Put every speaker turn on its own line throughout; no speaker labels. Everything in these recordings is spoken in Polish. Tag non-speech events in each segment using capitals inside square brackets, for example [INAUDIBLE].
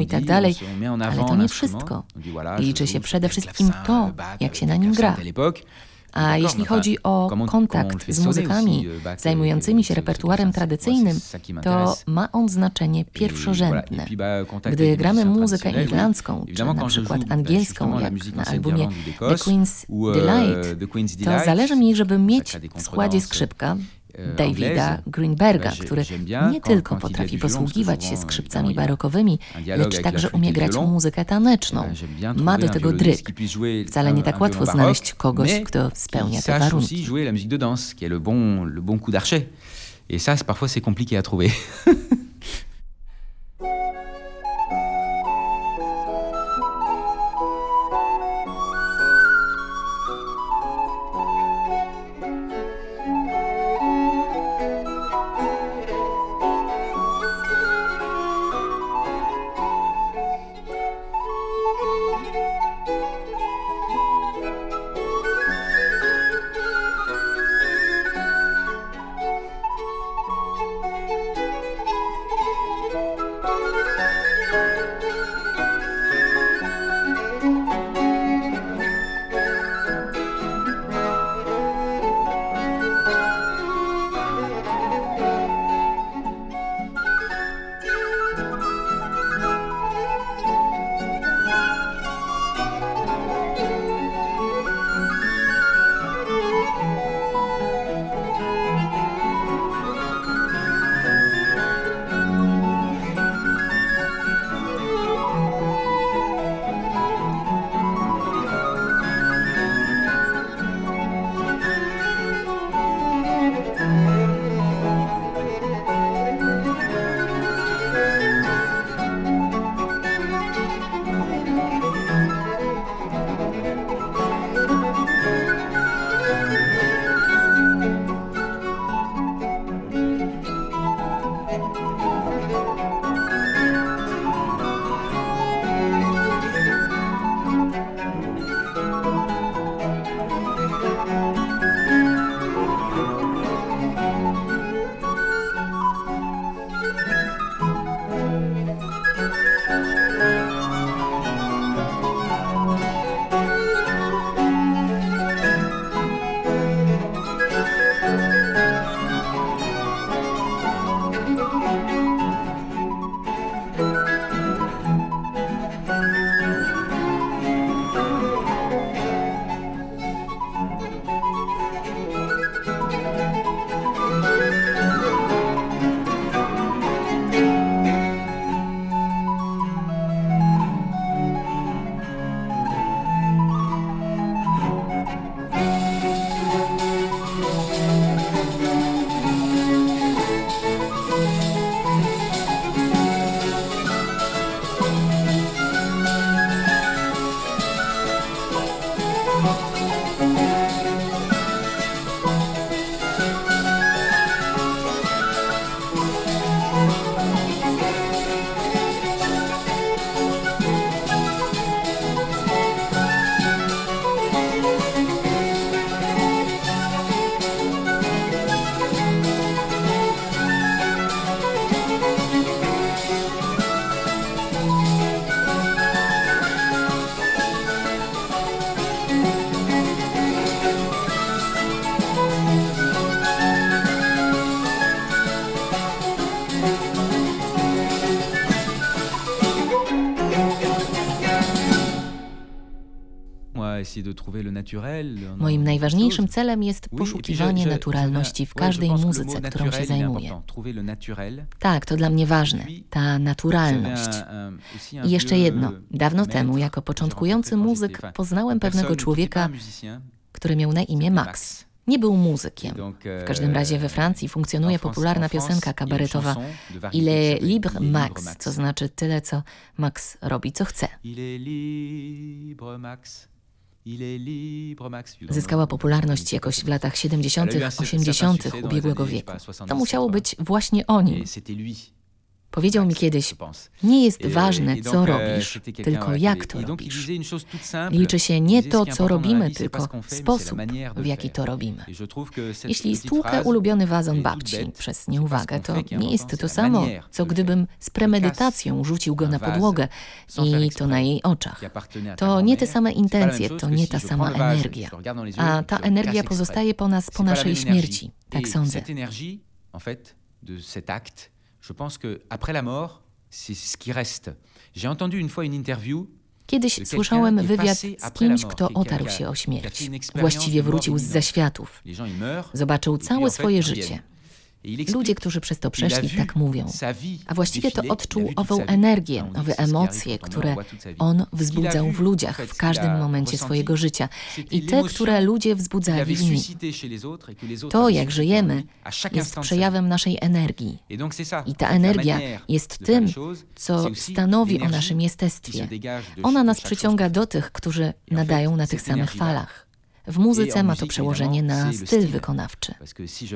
i tak dalej, ale to nie wszystko. Liczy się przede wszystkim to, jak się na nim gra. A jeśli chodzi o kontakt z muzykami zajmującymi się repertuarem tradycyjnym, to ma on znaczenie pierwszorzędne. Gdy gramy muzykę irlandzką, czy na przykład angielską, jak na albumie The Queen's Delight, to zależy mi, żeby mieć w składzie skrzypka, Davida Greenberga, który nie tylko potrafi posługiwać się skrzypcami barokowymi, lecz także umie grać muzykę taneczną. Ma do tego dryk. Wcale nie tak łatwo znaleźć kogoś, kto spełnia te warunki.
jouer la musique de danse, qui est le bon, le bon coup d'archet. Et ça, parfois, c'est compliqué à trouver. [LAUGHS]
Moim najważniejszym celem jest poszukiwanie naturalności w każdej muzyce, którą się zajmuję. Tak, to dla mnie ważne, ta naturalność. I jeszcze jedno. Dawno temu, jako początkujący muzyk, poznałem pewnego człowieka, który miał na imię Max. Nie był muzykiem. W każdym razie we Francji funkcjonuje popularna piosenka kabaretowa Il est libre Max, co znaczy tyle, co Max robi, co chce. Zyskała popularność jakoś w latach 70., 80. ubiegłego wieku. To musiało być właśnie o nim. Powiedział mi kiedyś: Nie jest ważne, co robisz, tylko jak to robisz. Liczy się nie to, co robimy, tylko sposób, w jaki to robimy. Jeśli stłukę ulubiony wazon babci przez nieuwagę, to nie jest to samo, co gdybym z premedytacją rzucił go na podłogę i to na jej oczach. To nie te same intencje, to nie ta sama energia. A ta energia pozostaje po nas po naszej śmierci. Tak sądzę. Je pense que après la mort, c'est ce qui reste. J'ai entendu une fois une interview Kiedyś słyszałem wywiad z kimś, kto otarł się o śmierć. Właściwie wrócił z zaświatów. Zobaczył całe swoje życie. Ludzie, którzy przez to przeszli, tak mówią. A właściwie to odczuł ową energię, owe emocje, które on wzbudzał w ludziach w każdym momencie swojego życia i te, które ludzie wzbudzali w nim. To, jak żyjemy, jest przejawem naszej energii. I ta energia jest tym, co stanowi o naszym jestestwie. Ona nas przyciąga do tych, którzy nadają na tych samych falach. W muzyce ma to przełożenie na styl wykonawczy.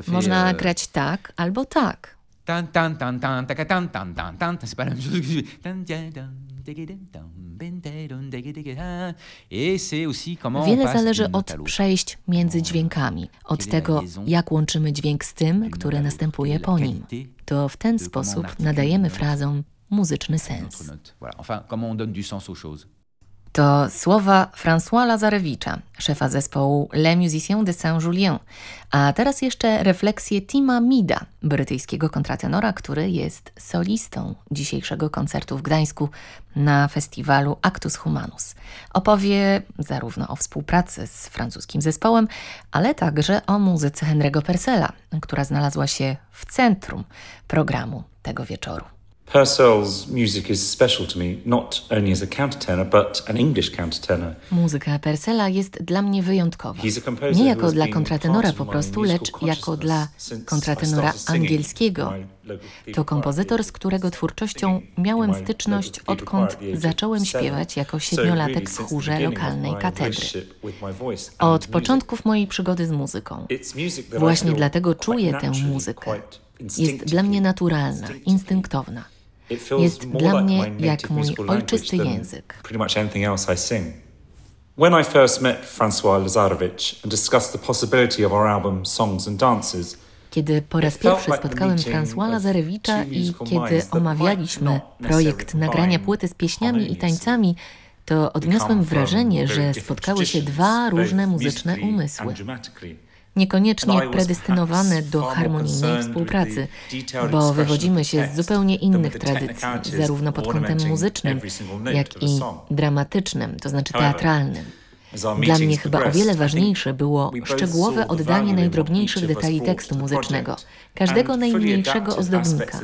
Można euh, grać tak albo tak. Wiele zależy od przejść między dźwiękami, od tego, jak łączymy dźwięk z tym, który następuje po nim. To w ten sposób nadajemy frazom muzyczny sens. To słowa François Lazarewicza, szefa zespołu Les Musiciens de Saint-Julien, a teraz jeszcze refleksje Tima Mida, brytyjskiego kontratenora, który jest solistą dzisiejszego koncertu w Gdańsku na festiwalu Actus Humanus. Opowie zarówno o współpracy z francuskim zespołem, ale także o muzyce Henry'ego Persela, która znalazła się w centrum programu tego wieczoru. Purcell's music is special to me, not only as a countertenor, but an English countertenor. Muzyka Purcella jest dla mnie wyjątkowa. Nie jako dla kontratenora po prostu, lecz jako dla kontratenora angielskiego. To kompozytor, z którego twórczością miałem styczność, odkąd zacząłem śpiewać jako siedmiolatek w chórze lokalnej katedry. Od początków mojej przygody z muzyką. Właśnie dlatego czuję tę muzykę. Jest dla mnie naturalna, instynktowna. Jest dla mnie jak mój ojczysty język. When I first met Francois Lazarevich and discussed the possibility of our album Songs and Dances, kiedy po raz pierwszy spotkałem François Lazarewicza i kiedy omawialiśmy projekt nagrania płyty z pieśniami i tańcami, to odniosłem wrażenie, że spotkały się dwa różne muzyczne umysły niekoniecznie predestynowane do harmonijnej współpracy, bo wywodzimy się z zupełnie innych tradycji, zarówno pod kątem muzycznym, jak i dramatycznym, to znaczy teatralnym. Dla mnie chyba o wiele ważniejsze było szczegółowe oddanie najdrobniejszych detali tekstu muzycznego, każdego najmniejszego ozdobnika.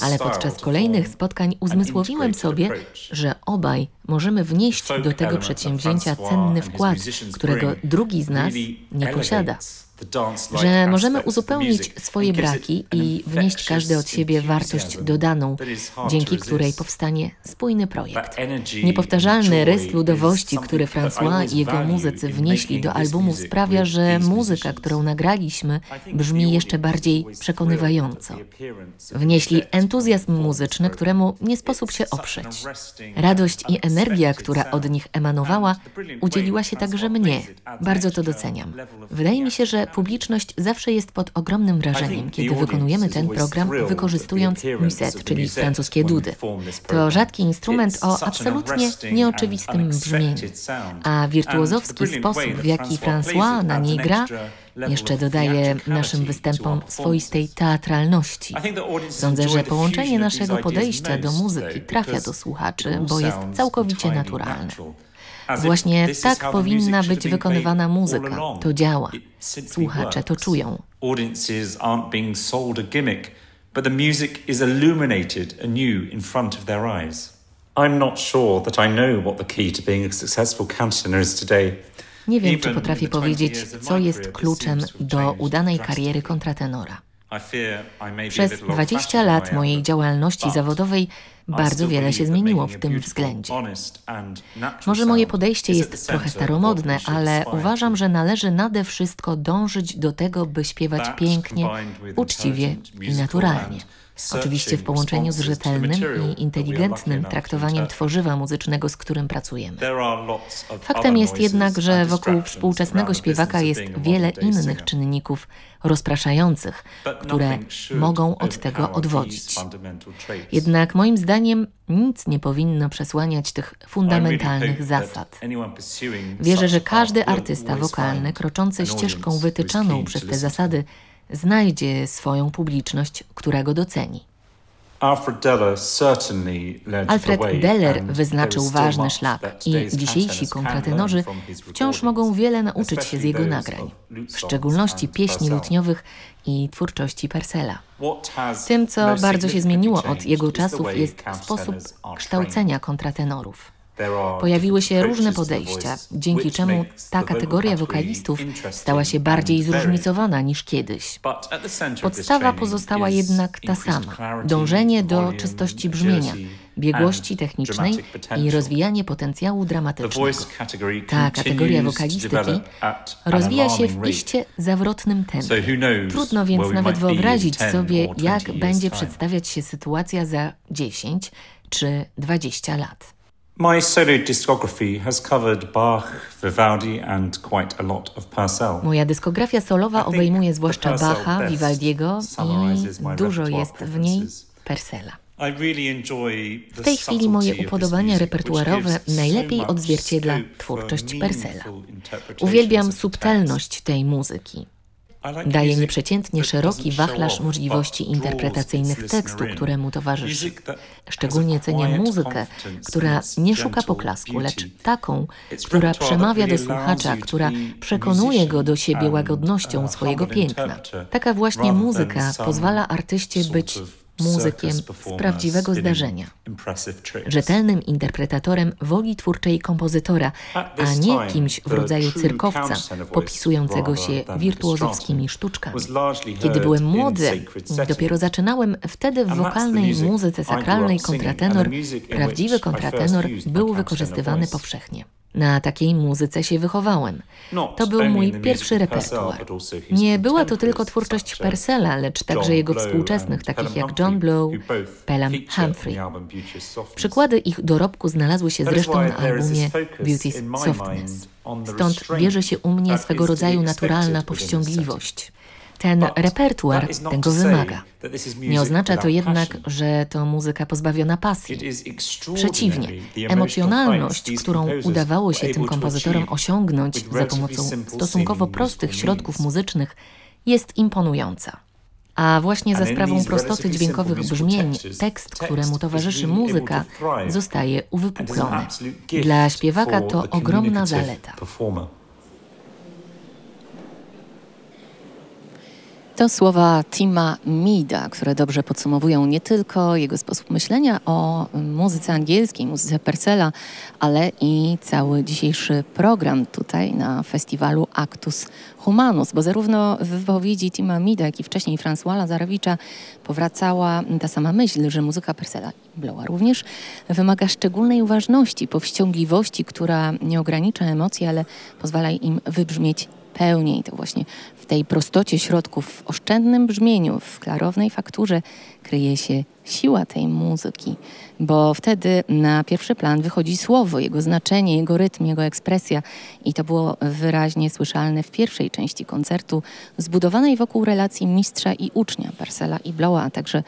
Ale podczas kolejnych spotkań uzmysłowiłem sobie, że obaj możemy wnieść do tego przedsięwzięcia cenny wkład, którego drugi z nas nie posiada że możemy uzupełnić swoje braki i wnieść każdy od siebie wartość dodaną, dzięki której powstanie spójny projekt. Niepowtarzalny rys ludowości, który François i jego muzycy wnieśli do albumu sprawia, że muzyka, którą nagraliśmy, brzmi jeszcze bardziej przekonywająco. Wnieśli entuzjazm muzyczny, któremu nie sposób się oprzeć. Radość i energia, która od nich emanowała, udzieliła się także mnie. Bardzo to doceniam. Wydaje mi się, że publiczność zawsze jest pod ogromnym wrażeniem, kiedy wykonujemy ten program wykorzystując muset, czyli francuskie dudy. To rzadki instrument o absolutnie nieoczywistym brzmieniu, a wirtuozowski sposób, w jaki François na niej gra, jeszcze dodaje naszym występom swoistej teatralności. Sądzę, że połączenie naszego podejścia do muzyki trafia do słuchaczy, bo jest całkowicie naturalne. Właśnie tak powinna być wykonywana muzyka. To działa. Słuchacze to czują. Audiences aren't being sold a gimmick, but the music is illuminated anew in front of their eyes. I'm not sure that I know what the key to being a successful is today. Nie wiem, czy potrafię powiedzieć, co jest kluczem do udanej kariery kontratenora. Przez 20 lat mojej działalności zawodowej bardzo wiele się zmieniło w tym względzie. Może moje podejście jest trochę staromodne, ale uważam, że należy nade wszystko dążyć do tego, by śpiewać pięknie, uczciwie i naturalnie. Oczywiście w połączeniu z rzetelnym i inteligentnym traktowaniem tworzywa muzycznego, z którym pracujemy. Faktem jest jednak, że wokół współczesnego śpiewaka jest wiele innych czynników rozpraszających, które mogą od tego odwodzić. Jednak moim zdaniem nic nie powinno przesłaniać tych fundamentalnych zasad. Wierzę, że każdy artysta wokalny kroczący ścieżką wytyczoną przez te zasady znajdzie swoją publiczność, która go doceni. Alfred Deller wyznaczył ważny szlak i dzisiejsi kontratenorzy wciąż mogą wiele nauczyć się z jego nagrań, w szczególności pieśni lutniowych i twórczości Persela. Tym, co bardzo się zmieniło od jego czasów, jest sposób kształcenia kontratenorów. Pojawiły się różne podejścia, dzięki czemu ta kategoria wokalistów stała się bardziej zróżnicowana niż kiedyś. Podstawa pozostała jednak ta sama dążenie do czystości brzmienia, biegłości technicznej i rozwijanie potencjału dramatycznego. Ta kategoria wokalistyki rozwija się w iście zawrotnym tempie. Trudno więc nawet wyobrazić sobie, jak będzie przedstawiać się sytuacja za 10 czy 20 lat. My solo discography has covered Bach, Vivaldi and quite a lot of Purcell. Moja dyskografia solowa obejmuje zwłaszcza Bacha, Vivaldiego i dużo jest w niej Persela. W tej chwili moje upodobania repertuarowe najlepiej odzwierciedla twórczość Persela. Uwielbiam subtelność tej muzyki. Daje nieprzeciętnie szeroki wachlarz możliwości interpretacyjnych tekstu, któremu towarzyszy. Szczególnie cenię muzykę, która nie szuka poklasku, lecz taką, która przemawia do słuchacza, która przekonuje go do siebie łagodnością swojego piękna. Taka właśnie muzyka pozwala artyście być muzykiem z prawdziwego zdarzenia, rzetelnym interpretatorem woli twórczej kompozytora, a nie kimś w rodzaju cyrkowca popisującego się wirtuozowskimi sztuczkami. Kiedy byłem młody, dopiero zaczynałem, wtedy w wokalnej muzyce sakralnej kontratenor, prawdziwy kontratenor był wykorzystywany powszechnie. Na takiej muzyce się wychowałem. To był mój pierwszy repertuar. Nie była to tylko twórczość Persela, lecz także jego współczesnych, takich jak John Blow, Pelham Humphrey. Przykłady ich dorobku znalazły się zresztą na albumie Beauty's Softness. Stąd bierze się u mnie swego rodzaju naturalna powściągliwość. Ten repertuar tego wymaga. Nie oznacza to jednak, że to muzyka pozbawiona pasji. Przeciwnie, emocjonalność, którą udawało się tym kompozytorom osiągnąć za pomocą stosunkowo prostych środków muzycznych, jest imponująca. A właśnie za sprawą prostoty dźwiękowych brzmień, tekst, któremu towarzyszy muzyka, zostaje uwypuklony. Dla śpiewaka to ogromna zaleta. To słowa Tima Mida, które dobrze podsumowują nie tylko jego sposób myślenia o muzyce angielskiej, muzyce Persela, ale i cały dzisiejszy program tutaj na festiwalu Actus Humanus, bo zarówno w wypowiedzi Tima Mida, jak i wcześniej François Lazarowicza powracała ta sama myśl, że muzyka Persela Blowa również wymaga szczególnej uważności, powściągliwości, która nie ogranicza emocji, ale pozwala im wybrzmieć pełniej. To właśnie w tej prostocie środków, w oszczędnym brzmieniu, w klarownej fakturze kryje się siła tej muzyki, bo wtedy na pierwszy plan wychodzi słowo, jego znaczenie, jego rytm, jego ekspresja i to było wyraźnie słyszalne w pierwszej części koncertu, zbudowanej wokół relacji mistrza i ucznia, Parcela i Blowa, a także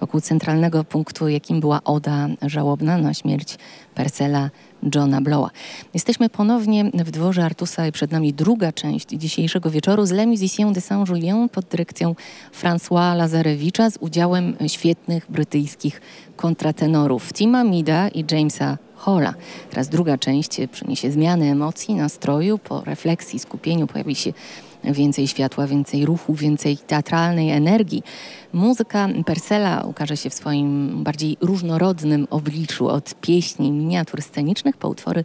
wokół centralnego punktu, jakim była oda żałobna na śmierć Percela Johna Blowa. Jesteśmy ponownie w dworze Artusa i przed nami druga część dzisiejszego wieczoru z Le Musiciens de Saint-Julien pod dyrekcją François Lazarewicza z udziałem świetnych brytyjskich kontratenorów Tima Mida i Jamesa Hola. Teraz druga część przyniesie zmiany emocji, nastroju, po refleksji, skupieniu pojawi się więcej światła, więcej ruchu, więcej teatralnej energii. Muzyka Persela ukaże się w swoim bardziej różnorodnym obliczu, od pieśni, miniatur scenicznych po utwory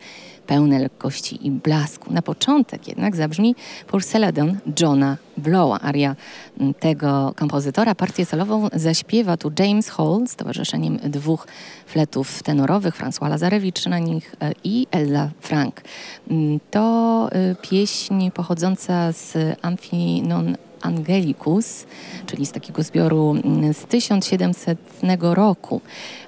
pełne lekkości i blasku. Na początek jednak zabrzmi Porceladon Johna Blowa, aria tego kompozytora. Partię solową zaśpiewa tu James Hall z towarzyszeniem dwóch fletów tenorowych, François Lazarewicz na nich e, i Ella Frank. To e, pieśń pochodząca z Amphinon Angelicus, czyli z takiego zbioru z 1700 roku.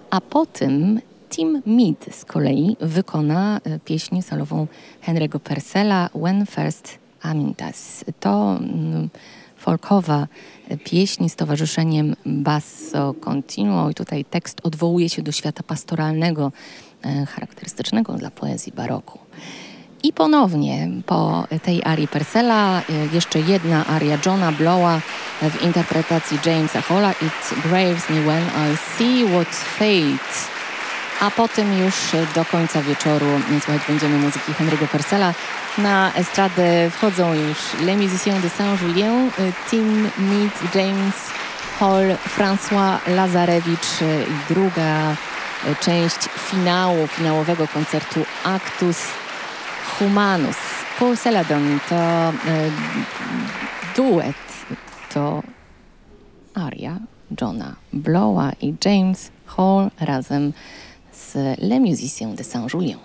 A po tym Tim Mead z kolei wykona e, pieśń solową Henry'ego Purcella When First Amintas. To mm, folkowa pieśń z towarzyszeniem Basso Continuo i tutaj tekst odwołuje się do świata pastoralnego, e, charakterystycznego dla poezji baroku. I ponownie po tej arii Persela e, jeszcze jedna aria Johna Blowa w interpretacji Jamesa Holla It graves me when I see what fate a potem już do końca wieczoru słuchać będziemy muzyki Henry'ego Persela. Na estradę wchodzą już Les Musiciens de Saint-Julien, Tim Mead, James Hall, François Lazarewicz i druga część finału, finałowego koncertu Actus Humanus. Paul Celadon to duet, to aria Johna Blowa i James Hall razem place euh, le musicien de Saint-Julien.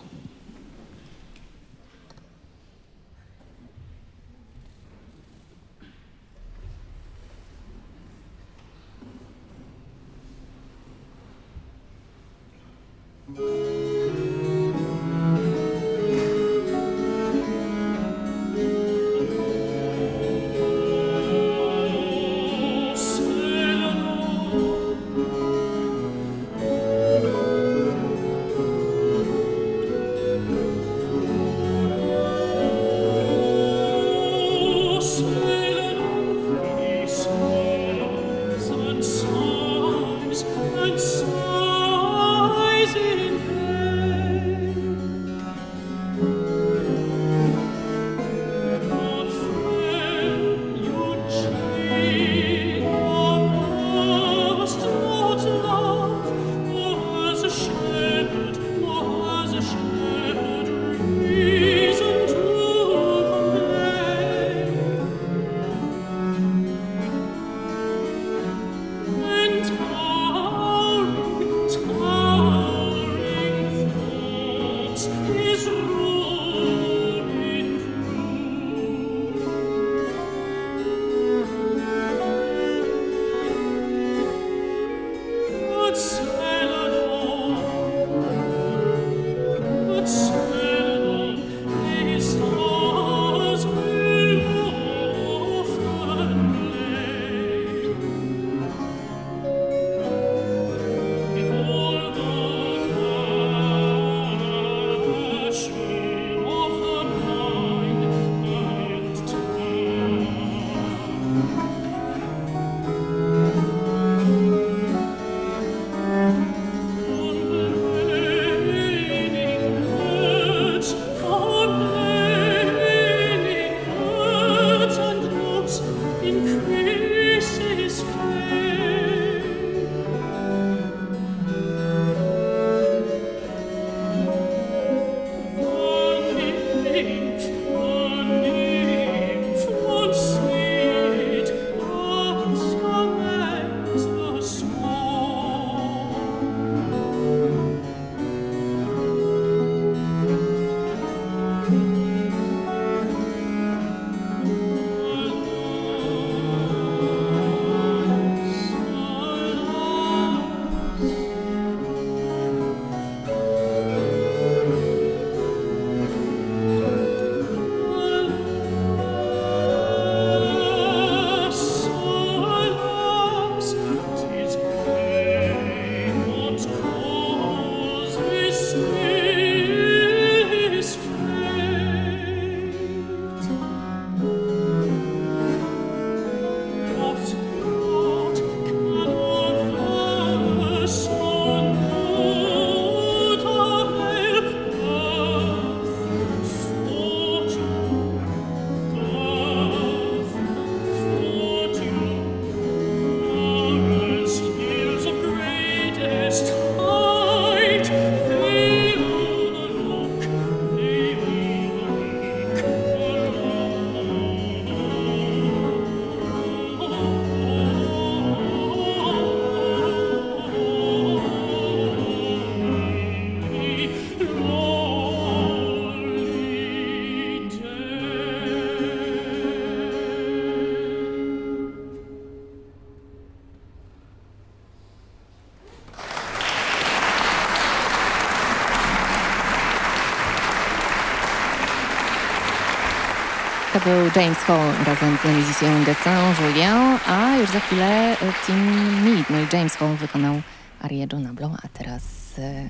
To był James Hall razem z Musicien de Saint-Julien, a już za chwilę Tim Mead. No i James Hall wykonał arię Johna Blow, a teraz e,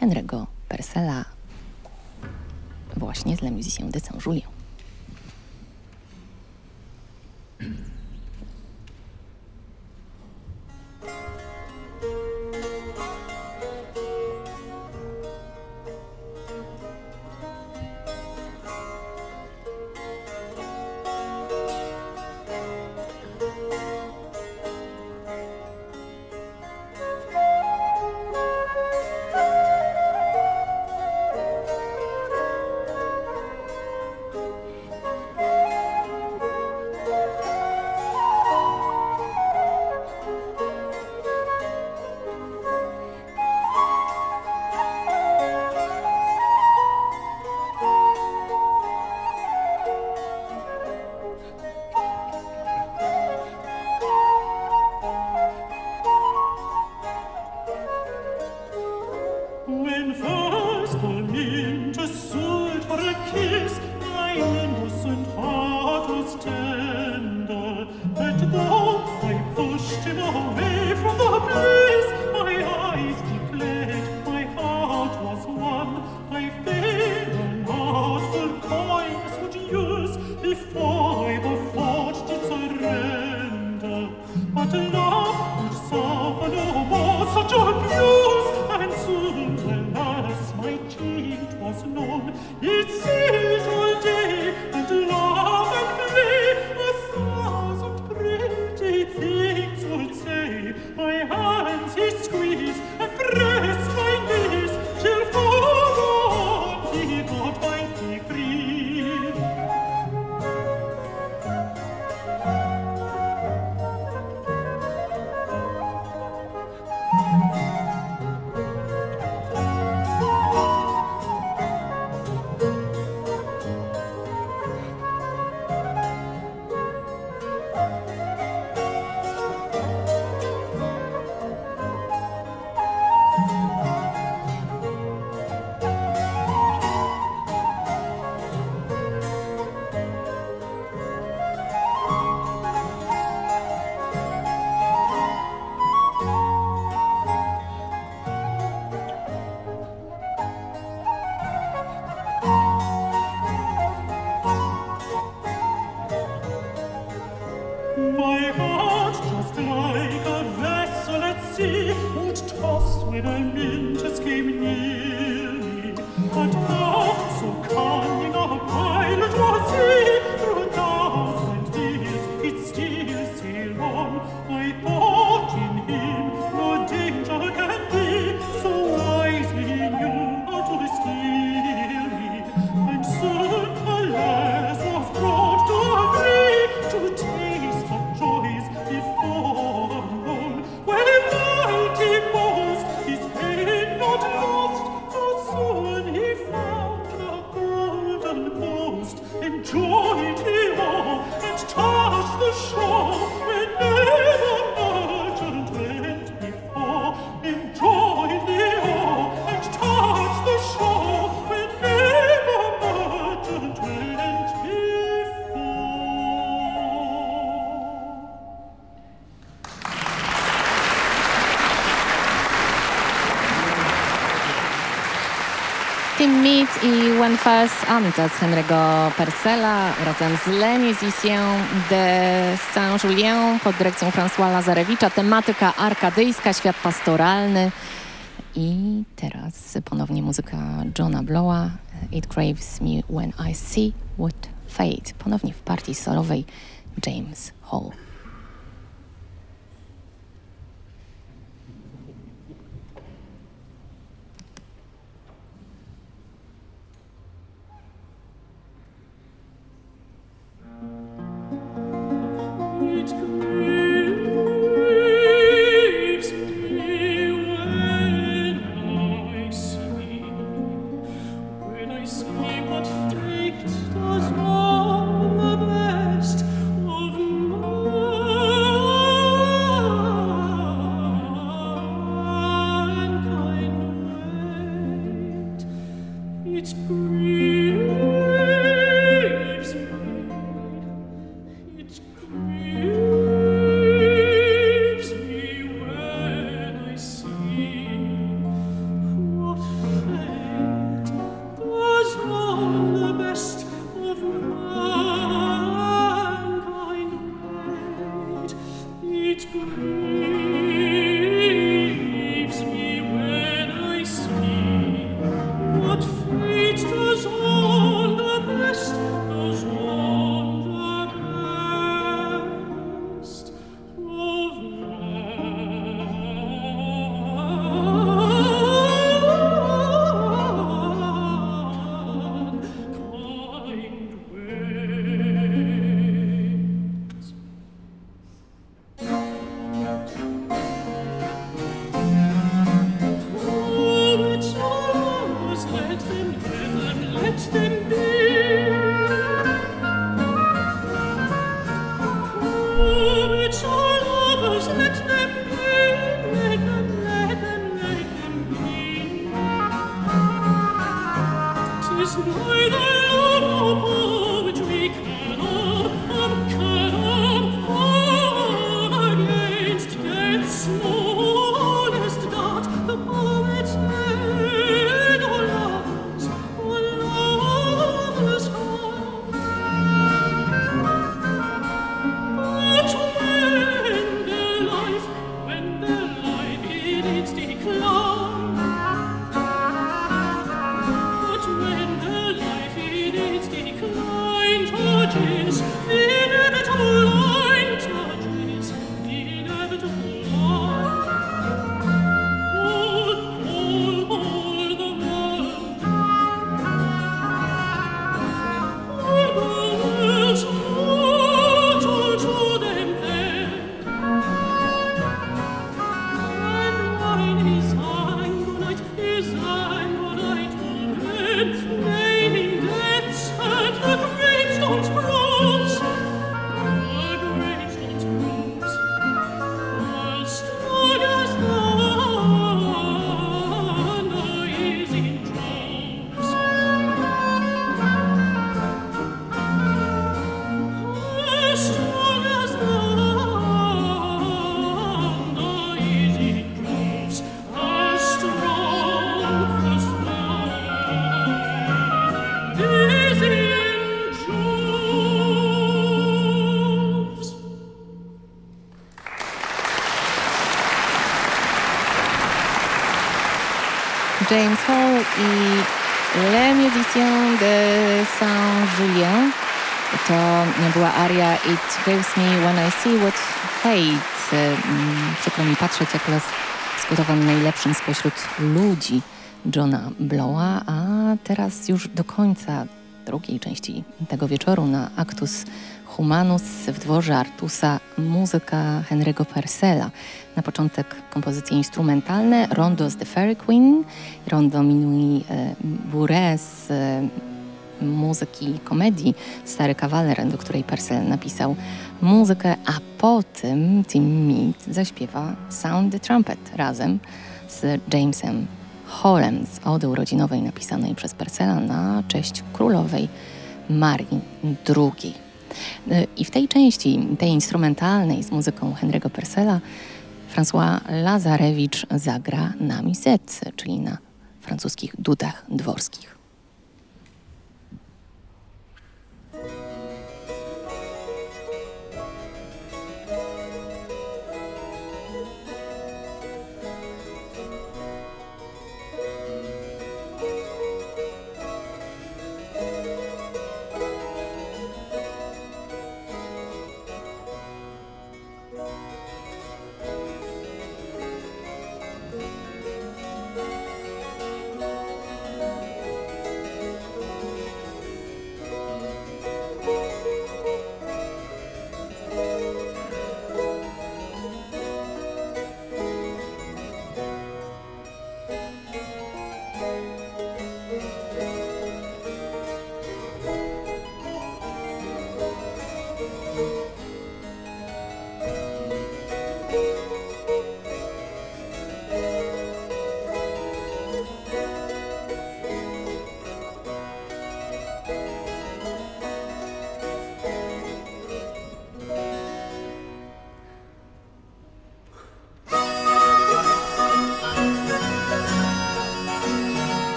Henry'ego Persela właśnie z Musicien de Saint-Julien. Fas Anta z Henry'ego Persela razem z Le Musicien de Saint-Julien pod dyrekcją François Lazarewicza. Tematyka arkadyjska, świat pastoralny. I teraz ponownie muzyka Johna Blowa. It craves me when I see what fate. Ponownie w partii solowej James Hall. 음 It Gives Me When I See What Fate. Mm, przykro mi patrzeć, jak los skutowany najlepszym spośród ludzi Johna Blowa, a teraz już do końca drugiej części tego wieczoru na Actus Humanus w dworze Artusa muzyka Henry'ego Purcella. Na początek kompozycje instrumentalne Rondo z The Fairy Queen, Rondo Minui e, z e, muzyki komedii Stary Kawaler, do której Purcell napisał muzykę, a potem Tim Mead zaśpiewa Sound the Trumpet razem z Jamesem Hallem z ody urodzinowej napisanej przez Purcella na cześć królowej Marii II. I w tej części, tej instrumentalnej z muzyką Henry'ego Purcella, François Lazarewicz zagra na misec, czyli na francuskich dudach dworskich.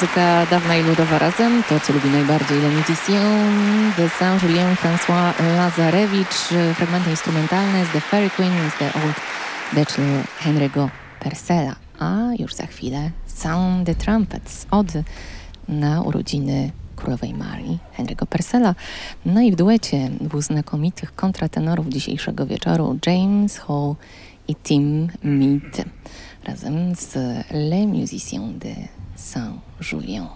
Muzyka dawna i ludowa razem, to co lubi najbardziej La Musicienne de Saint-Julien François Lazarewicz, fragmenty instrumentalne z The Fairy Queen z The Old Bachelor Henry'ego Persela. A już za chwilę Sound the Trumpets od na urodziny królowej Marii, Henry'ego Persela. No i w duecie dwóch znakomitych kontratenorów dzisiejszego wieczoru James Hall i Tim Mead razem z Les Musiciens de Saint-Julien.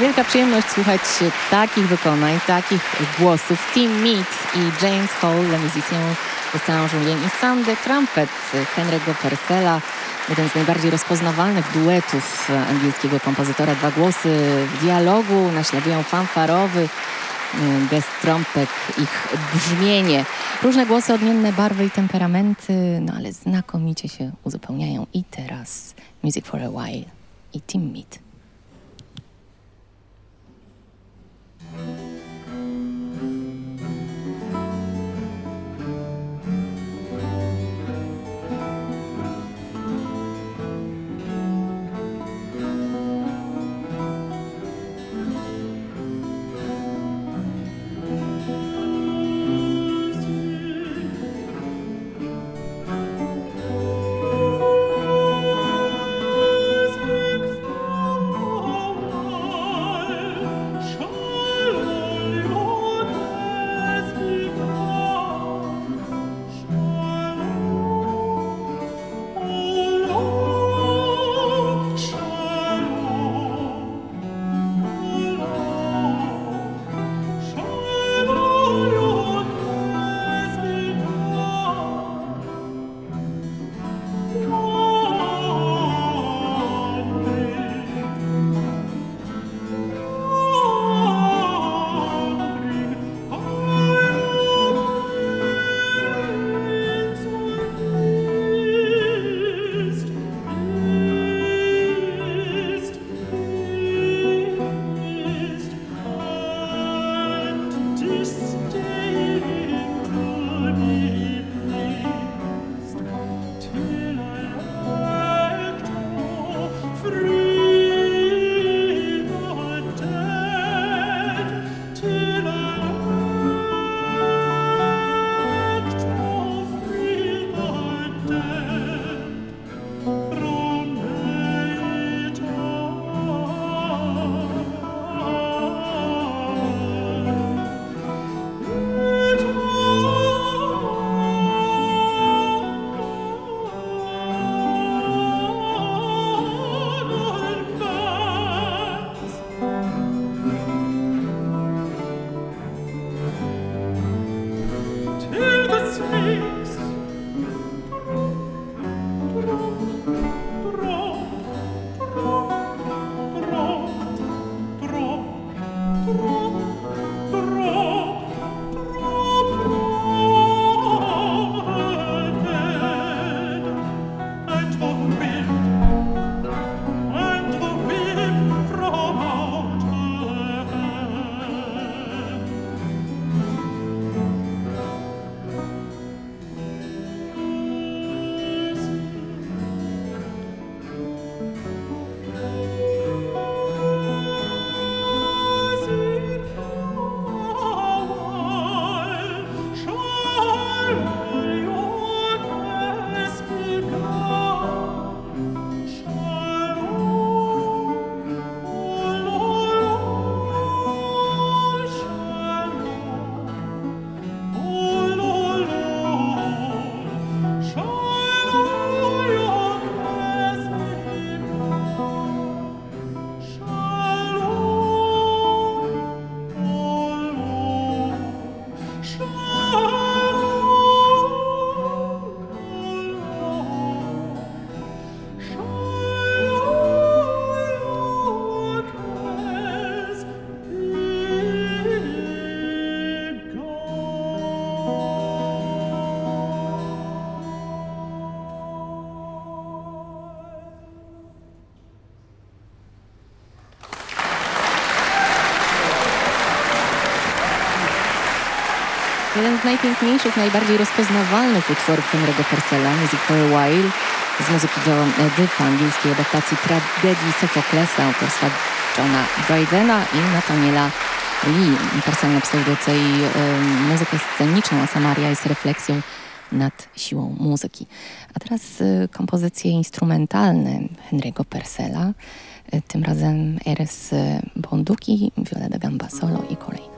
Wielka przyjemność słuchać takich wykonań, takich głosów. Tim Mead i James Hall, La Musicien de Saint-Julien i Sam de Trumpet Henry'ego Persela. Jeden z najbardziej rozpoznawalnych duetów angielskiego kompozytora. Dwa głosy w dialogu naśladują fanfarowy bez trąbek ich brzmienie. Różne głosy, odmienne barwy i temperamenty, no ale znakomicie się uzupełniają. I teraz Music for a While i Tim Mead.
Z najpiękniejszych, najbardziej rozpoznawalnych utworów Henry'ego Purcella, Music for a While, z muzyki John Edypa, angielskiej adaptacji tragedii Sofoklesa autorstwa Johna Drydena i Nathaniela Lee. Purcell napisał do tej y, muzykę sceniczną, a Samaria jest refleksją nad siłą muzyki. A teraz y, kompozycje instrumentalne Henry'ego Purcella, y, tym razem Eres Bonduki, Viola da Gamba solo i kolej.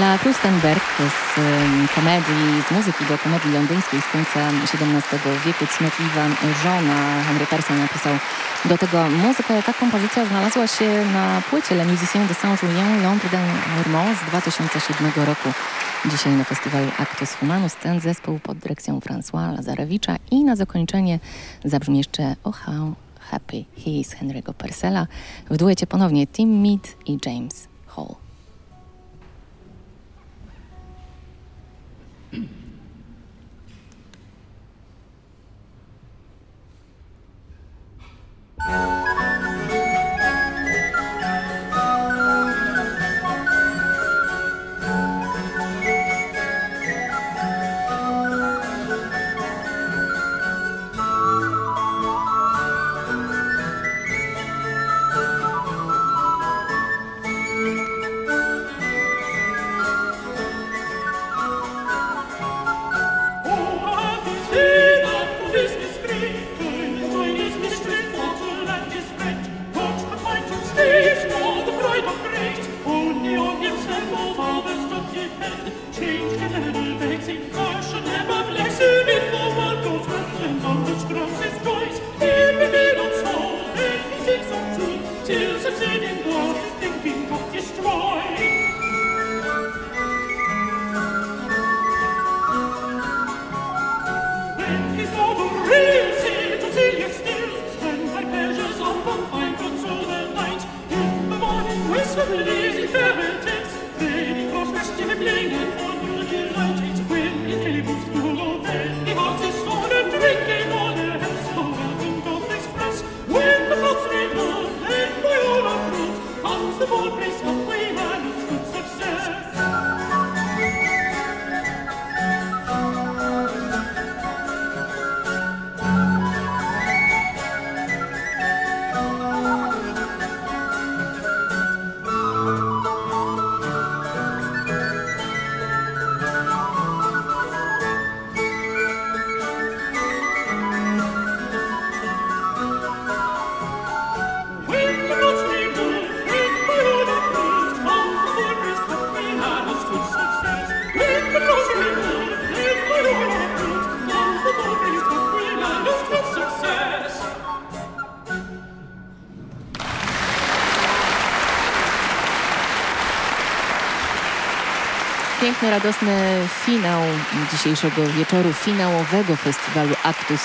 La Krustenberg z komedii, z muzyki do komedii londyńskiej z końca XVII wieku, cnotliwa żona Henry Purcell napisał do tego muzykę. Ta kompozycja znalazła się na płycie Le Musicien de Saint-Julien Londres Normand z 2007 roku. Dzisiaj na festiwalu Actus Humanus ten zespół pod dyrekcją François Lazarewicza i na zakończenie zabrzmi jeszcze Oh How Happy He Is Henry'ego Purcella w duecie ponownie Tim Mead i James piękny, radosny finał dzisiejszego wieczoru finałowego festiwalu Actus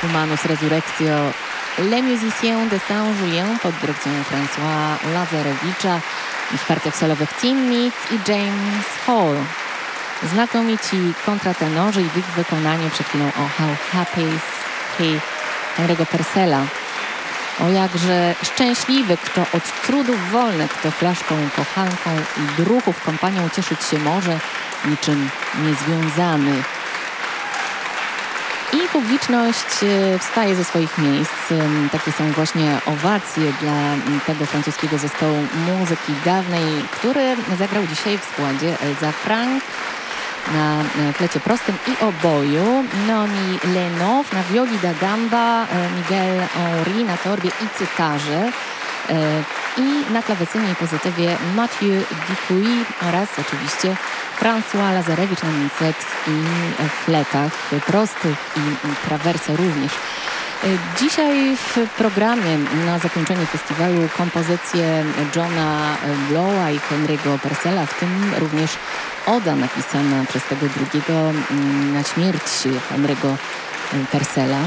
Humanus Resurrectio Le Musiciens de Saint-Julien pod dyrekcją François Lazarewicza i w partiach solowych Tim Mead i James Hall. Znakomici kontratenorzy i w ich wykonaniu przed chwilą o How Happy He Henry'ego Persela. O jakże szczęśliwy, kto od trudów wolny, kto flaszką, kochanką i druchów kompanią cieszyć się może, niczym niezwiązany. I publiczność e, wstaje ze swoich miejsc. Takie są właśnie owacje dla tego francuskiego zespołu muzyki dawnej, który zagrał dzisiaj w składzie Elza Frank, na flecie prostym i oboju, Nomi Lenow na wioli da gamba, e, Miguel Henry na torbie i cytarze e, i na klawesynie i pozytywie Mathieu Dupuy oraz oczywiście François Lazarewicz na mincet i fletach prostych i trawerse również. Dzisiaj w programie na zakończenie festiwalu kompozycje Johna Blowa i Henry'ego Persela, w tym również oda napisana przez tego drugiego mm, na śmierć Henry'ego Persela.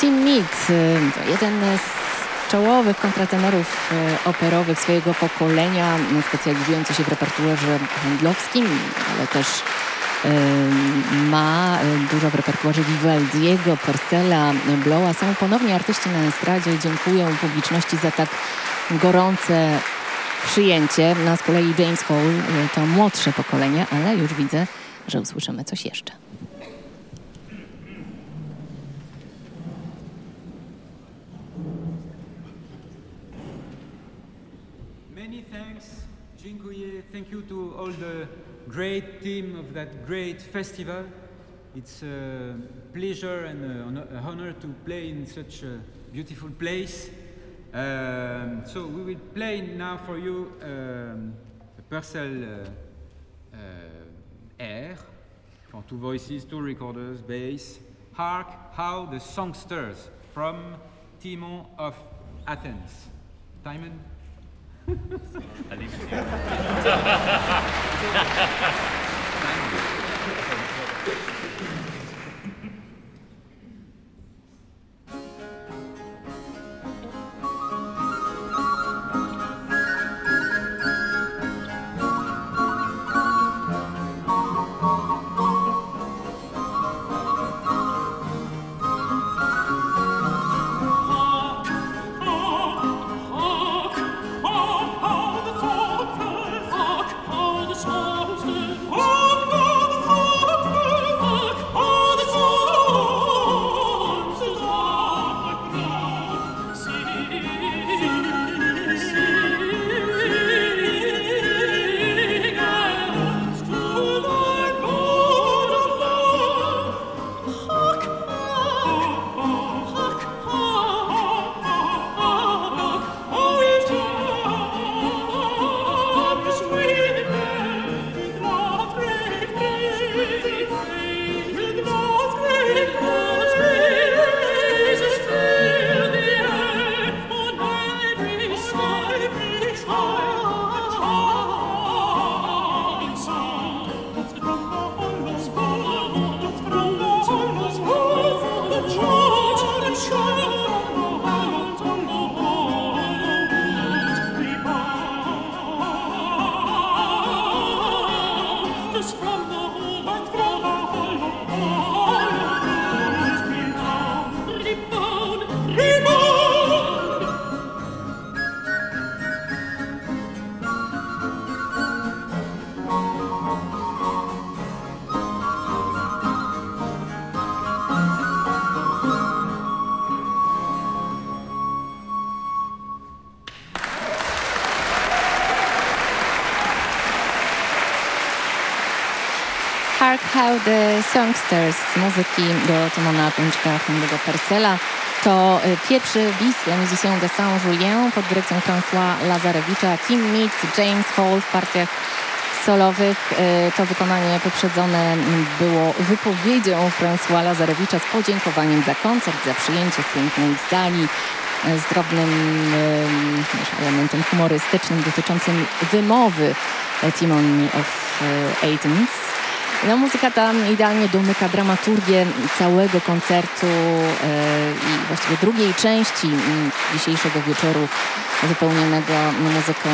Tim Mead to jeden z czołowych kontratenorów operowych swojego pokolenia, specjalizujący się w repertuarze handlowskim, ale też ma dużo w repertuarze Vivaldiego, Persela, Blowa. Są ponownie artyści na estradzie. Dziękuję publiczności za tak gorące przyjęcie. Na z kolei James Hall to młodsze pokolenie, ale już widzę, że usłyszymy coś jeszcze.
Great team of that great festival. It's a pleasure and an honor to play in such a beautiful place. Um, so we will play now for you um, a Purcell uh, uh, air for two voices, two recorders, bass. Hark how the songsters from Timon of Athens. Timon?
哈哈哈哈哈哈哈哈 Songsters z muzyki do Timona Tęczka Henry'ego Persela. To y, pierwszy bis dla Musicien de Saint-Julien pod dyrekcją François Lazarewicza, Kim Mead, James Hall w partiach solowych. Y, to wykonanie poprzedzone było wypowiedzią François Lazarewicza z podziękowaniem za koncert, za przyjęcie w pięknej sali y, z drobnym elementem humorystycznym dotyczącym wymowy Timon of Athens. No, muzyka ta idealnie domyka dramaturgię całego koncertu e, i właściwie drugiej części dzisiejszego wieczoru wypełnionego muzyką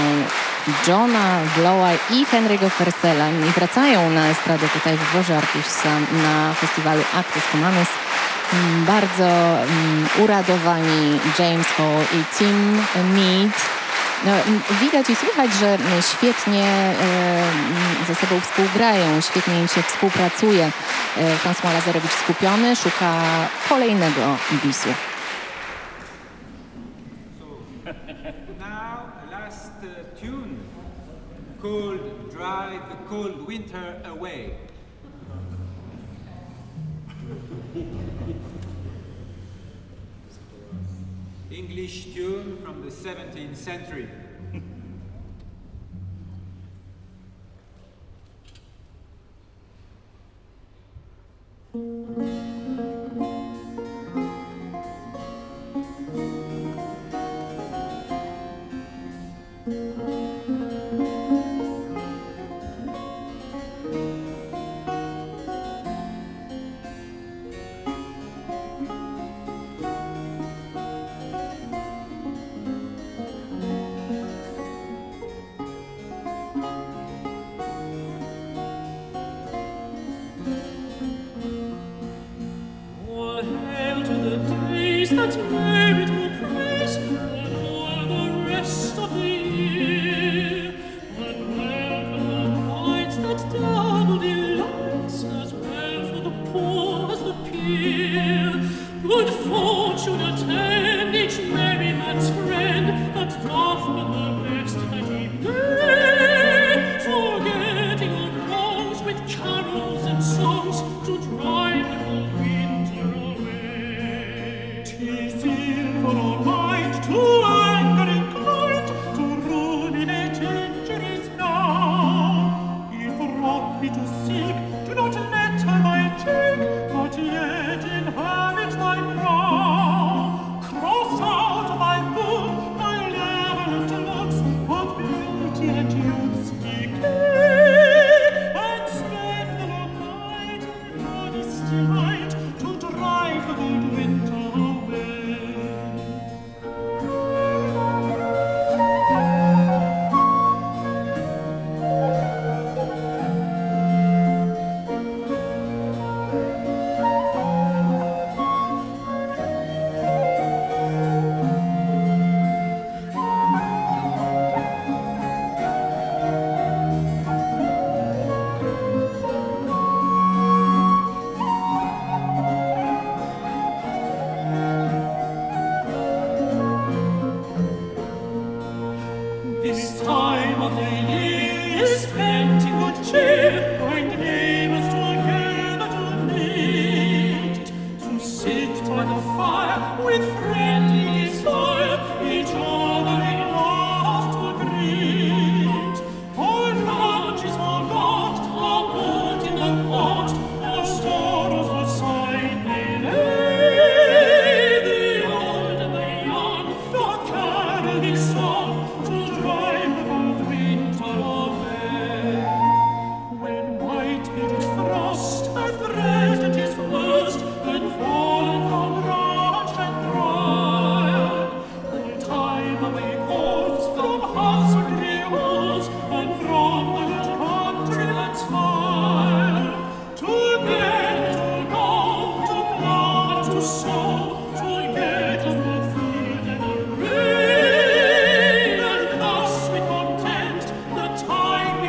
Johna Blowa i Henry'ego Fersela. I wracają na estradę tutaj w Dworze Artusa na festiwalu Actus Humanus mm, bardzo mm, uradowani James Hall i Tim Mead. No, widać i słychać, że świetnie e, ze sobą współgrają, świetnie im się współpracuje. E, François Lazarowicz skupiony, szuka kolejnego bisu.
The cold winter away. English tune from the 17th century. [LAUGHS]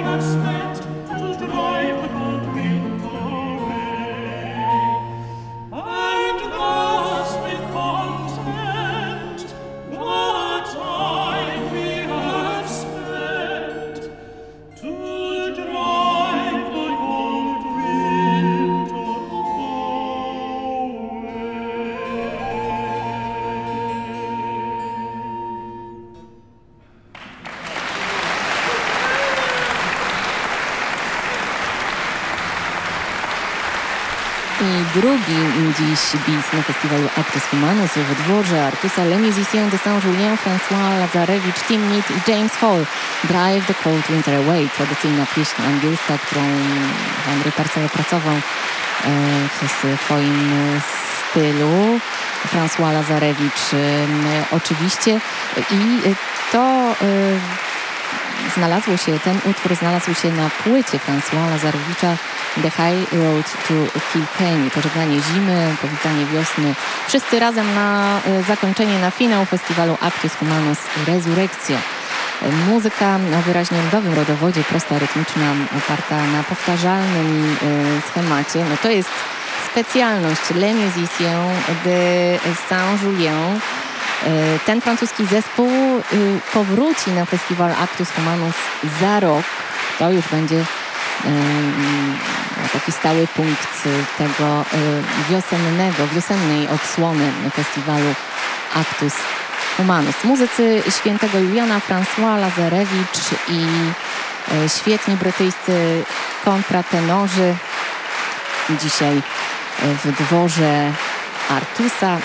I've drugi dziś bis na festiwalu Actus Humanus w dworze Artusa Le Musicien de Saint-Julien, François Lazarewicz, Tim i James Hall. Drive the Cold Winter Away, tradycyjna pieśń angielska, którą Henry Purcell opracował e, w swoim stylu. François Lazarewicz e, oczywiście i to e, znalazło się, ten utwór znalazł się na płycie François Lazarewicza The High Road to Kilkenny. Pożegnanie zimy, powitanie wiosny. Wszyscy razem na e, zakończenie, na finał festiwalu Actus Humanus Resurrekcja. Muzyka o wyraźnie ludowym rodowodzie, prosta, rytmiczna, oparta na powtarzalnym e, schemacie. No to jest specjalność Le Musicien de Saint-Julien. E, ten francuski zespół powróci na festiwal Actus Humanus za rok. To już będzie taki stały punkt tego y, wiosennego, wiosennej odsłony festiwalu Actus Humanus. Muzycy świętego Juliana François Lazarewicz i y, świetni brytyjscy kontratenorzy dzisiaj w dworze Artusa.